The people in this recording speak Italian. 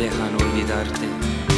dejano olvidarte.